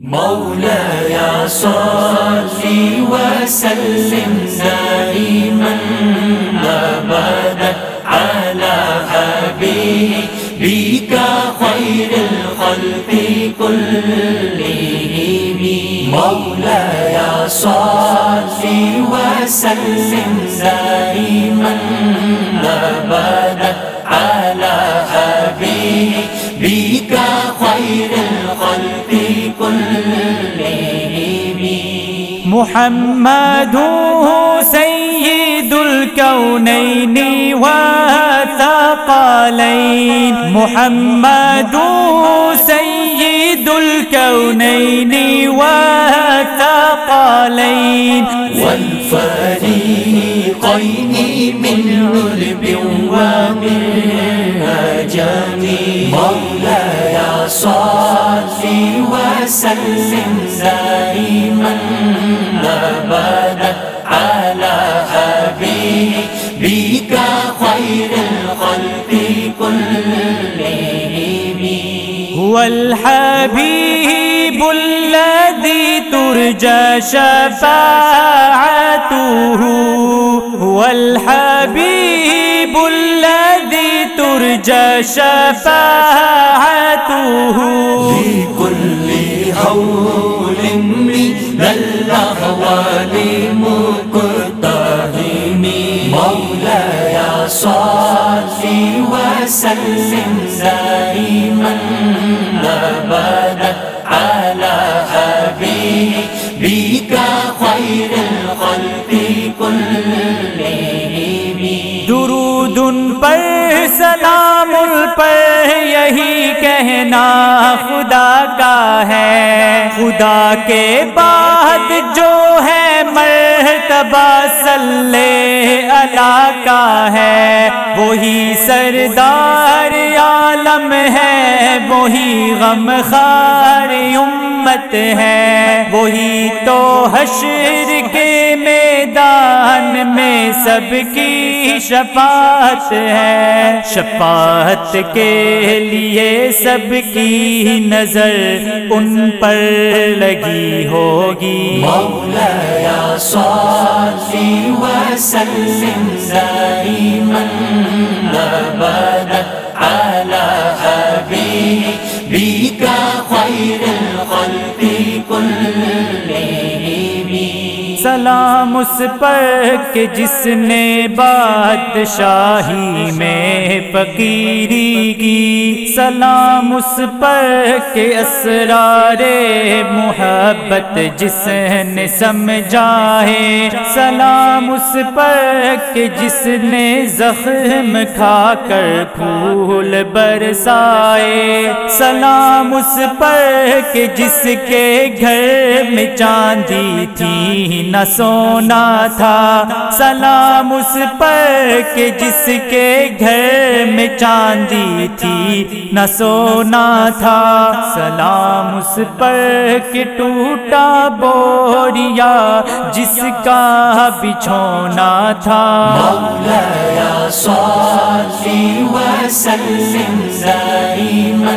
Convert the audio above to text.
مولاي صل وسلم دائما ابدا على حبيبك خير الخلق كلهم. مولاي صل وسلم دائما ابدا على حبيبك خير الخلق كلهم. محمد سيد الكونين والثقلين محمد سيد الكونين والثقلين والفريقين من علب ومن هجم مولاي صل وسلم دائما. ابدا على حبيبك خير الخلق كلهم. هو الحبيب الذي ترجى شفاعته. هو الحبيب الذي ترجى شفاعته. لكل هول مولاي صل وسلم دائما أبدا على حبيبك خير الخلق كلهم درود پر سلام پر یہی کہنا خدا کا ہے۔ خدا کے بعد جو ہے مرتبہ صلی اللہ کا ہے۔ وہی سردار عالم ہے، وہی غم خار امت ہے۔ وہی تو حشر کے میدان میں سب کی شفاعت ہے۔ شفاعت کے لیے سب کی نظر ان پر لگی ہوگی۔ مولاي صل وسلم، دائما سلام اس پر کہ جس نے بادشاہی میں فقیری کی سلام اس پر کہ اسرار محبت جس نے سمجھائے سلام اس پر کہ جس نے زخم کھا کر پھول برسائے سلام اس پر کہ جس کے گھر میں چاندی تھی نہ سونا تھا، سلام اس پر کہ جس کے گھر میں چاندی تھی۔ نہ سونا تھا، سلام اس پر کہ ٹوٹا بوریا، جس کا بچھونا تھا۔ مولاي صل وسلم دائما